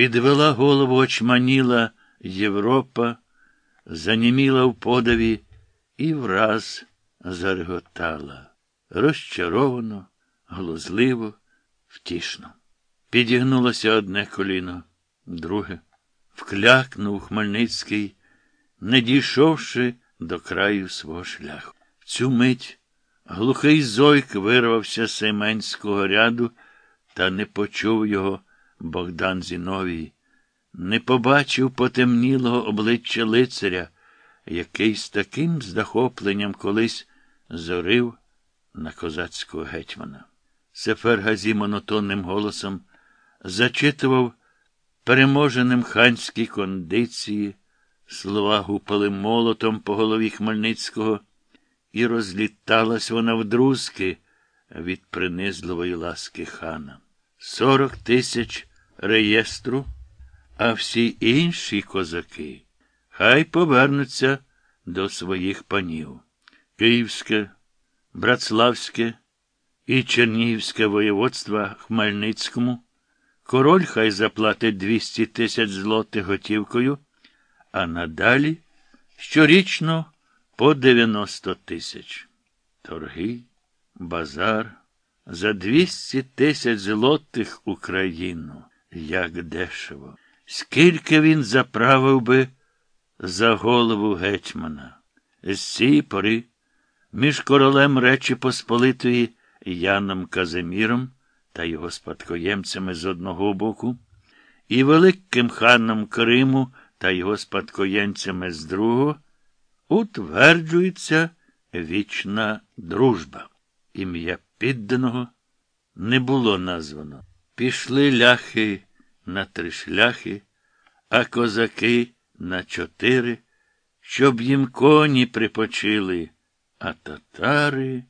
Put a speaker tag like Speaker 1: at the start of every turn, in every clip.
Speaker 1: Підвела голову очманіла Європа, заніміла в подаві і враз зареготала. Розчаровано, глузливо, втішно. Підігнулося одне коліно, друге. Вклякнув Хмельницький, не дійшовши до краю свого шляху. В цю мить глухий зойк вирвався з Сейменського ряду, та не почув його Богдан Зіновій, не побачив потемнілого обличчя лицаря, який з таким здахопленням колись зорив на козацького гетьмана. Сефер Газі монотонним голосом зачитував переможеним ханські кондиції, слова гупали молотом по голові Хмельницького, і розліталась вона вдрузки від принизливої ласки хана. Сорок тисяч реєстру, а всі інші козаки хай повернуться до своїх панів. Київське, Братславське і Чернігівське воєводства Хмельницькому. Король хай заплатить 200 тисяч злотих готівкою, а надалі щорічно по 90 тисяч. Торги, базар за 200 тисяч злотих Україну. Як дешево. Скільки він заправив би за голову гетьмана? З цієї пори між королем Речі Посполитої Яном Казиміром та його спадкоємцями з одного боку, і великим ханом Криму та його спадкоємцями з другого, утверджується вічна дружба. Ім'я підданого не було названо. Пішли ляхи на три шляхи, а козаки на чотири, щоб їм коні припочили, а татари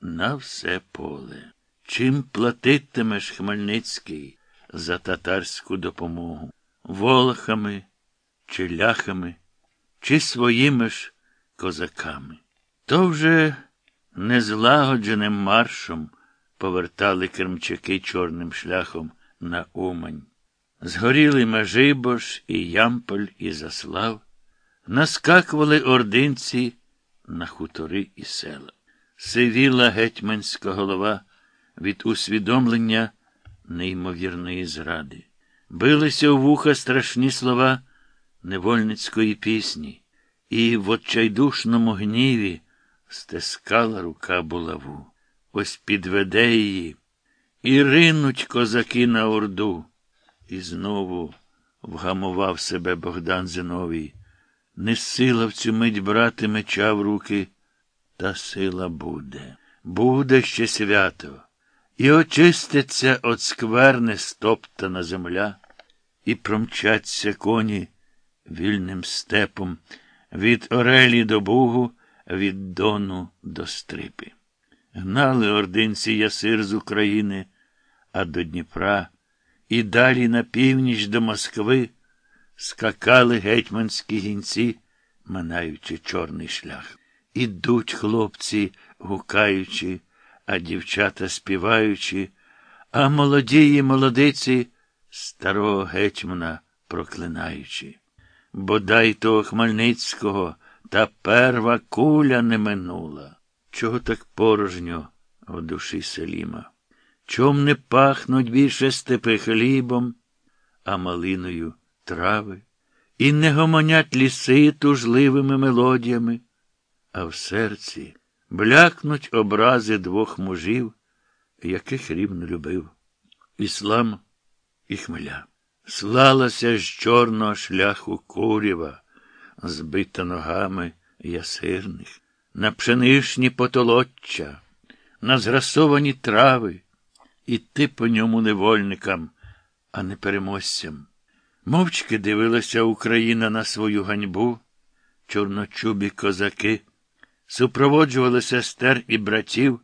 Speaker 1: на все поле. Чим платитимеш Хмельницький за татарську допомогу? Волохами, чи ляхами, чи своїми ж козаками? То вже незлагодженим маршом повертали кермчаки чорним шляхом на Умань. Згоріли Межибош і Ямполь і Заслав, наскакували ординці на хутори і села. Сивіла гетьманська голова від усвідомлення неймовірної зради. Билися у вуха страшні слова невольницької пісні, і в отчайдушному гніві стискала рука булаву. Ось підведе її, і ринуть козаки на орду. І знову вгамував себе Богдан Зиновій. Не сила в цю мить брати меча в руки, та сила буде. Буде ще свято. І очиститься от скверни стоптана земля, і промчаться коні вільним степом від Орелі до Бугу, від Дону до Стрипи. Гнали ординці ясир з України, а до Дніпра і далі на північ до Москви скакали гетьманські гінці, минаючи чорний шлях. Ідуть хлопці, гукаючи, а дівчата співаючи, а молодії молодиці старого гетьмана проклинаючи. Бодай того Хмельницького та перва куля не минула. Чого так порожньо в душі Селіма? Чом не пахнуть більше степи хлібом, а малиною трави, і не гомонять ліси тужливими мелодіями, а в серці блякнуть образи двох мужів, яких рівно любив іслам і хмеля. Слалася з чорного шляху курява, збита ногами ясирних, на пшенишні потолоччя, на зрасовані трави, іти по ньому невольникам, а не переможцям. Мовчки дивилася Україна на свою ганьбу, чорночубі козаки, супроводжували сестер і братів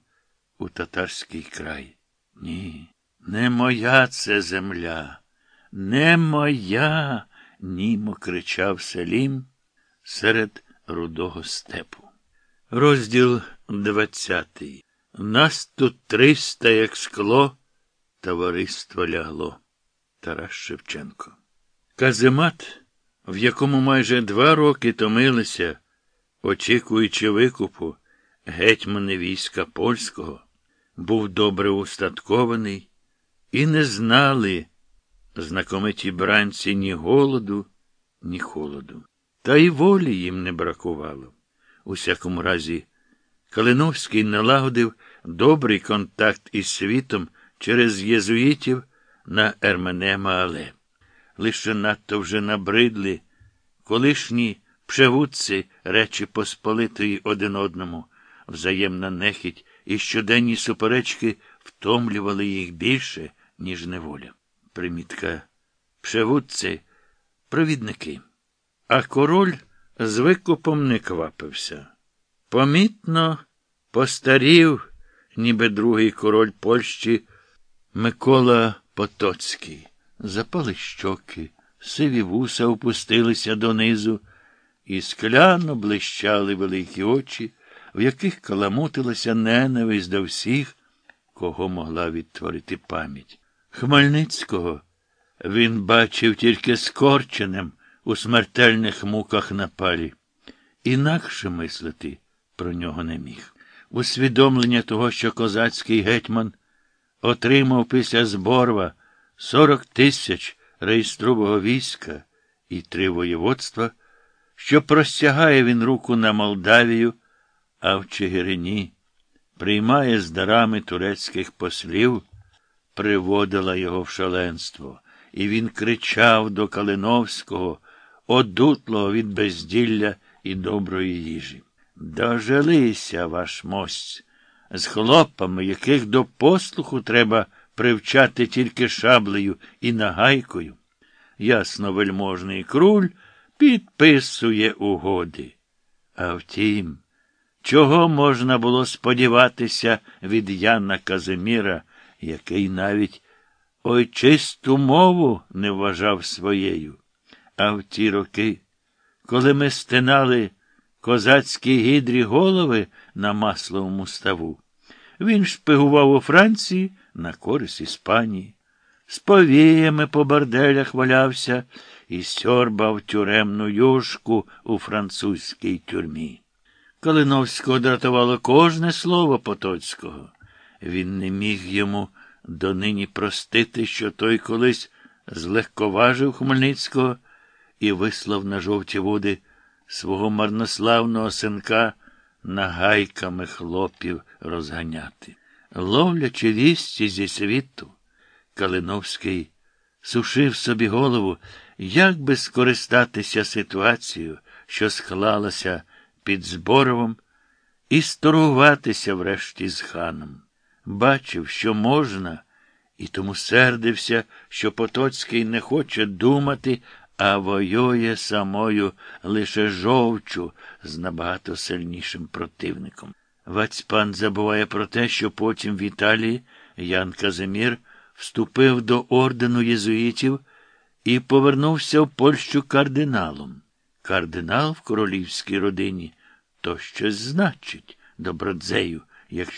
Speaker 1: у татарський край. Ні, не моя це земля, не моя, німо кричав Селім серед рудого степу. Розділ двадцятий. Нас тут триста, як скло, товариство лягло. Тарас Шевченко. Каземат, в якому майже два роки томилися, очікуючи викупу гетьмани війська польського, був добре устаткований, і не знали знакомиті бранці ні голоду, ні холоду. Та й волі їм не бракувало. У всякому разі, Калиновський налагодив добрий контакт із світом через єзуїтів на Ерменема Але. Лише надто вже набридли колишні пшевудці Речі Посполитої один одному, взаємна нехідь і щоденні суперечки втомлювали їх більше, ніж неволя. Примітка пшевудці провідники. А король з викупом не квапився. Помітно постарів, ніби другий король Польщі Микола Потоцький. Запали щоки, сиві вуса опустилися донизу, і скляно блищали великі очі, в яких каламутилася ненависть до всіх, кого могла відтворити пам'ять. Хмельницького він бачив тільки скорченим у смертельних муках на палі. Інакше мислити про нього не міг. Усвідомлення того, що козацький гетьман отримав після зборва сорок тисяч реєстрового війська і три воєводства, що простягає він руку на Молдавію, а в Чигирині приймає з дарами турецьких послів, приводила його в шаленство, і він кричав до Калиновського, одутлого від безділля і доброї їжі. Дожилися, ваш мость, з хлопами, яких до послуху треба привчати тільки шаблею і нагайкою. Ясно, вельможний круль підписує угоди. А втім, чого можна було сподіватися від Яна Казиміра, який навіть ойчисту мову не вважав своєю. А в ті роки, коли ми стинали козацькі гідрі голови на масловому ставу, він шпигував у Франції на користь Іспанії, з повіями по борделях валявся і сьорбав тюремну юшку у французькій тюрмі. Калиновського дратувало кожне слово Потоцького. Він не міг йому донині простити, що той колись злегковажив Хмельницького і вислав на жовті води свого марнославного синка нагайками хлопів розганяти. Ловлячи вісті зі світу, Калиновський сушив собі голову, як би скористатися ситуацією, що склалася під Зборовом, і сторгуватися врешті з ханом. Бачив, що можна, і тому сердився, що Потоцький не хоче думати, а воює самою лише жовчу з набагато сильнішим противником. Вацьпан забуває про те, що потім в Італії Ян Казимір вступив до ордену єзуїтів і повернувся в Польщу кардиналом. Кардинал в королівській родині то щось значить, добродзею, якщо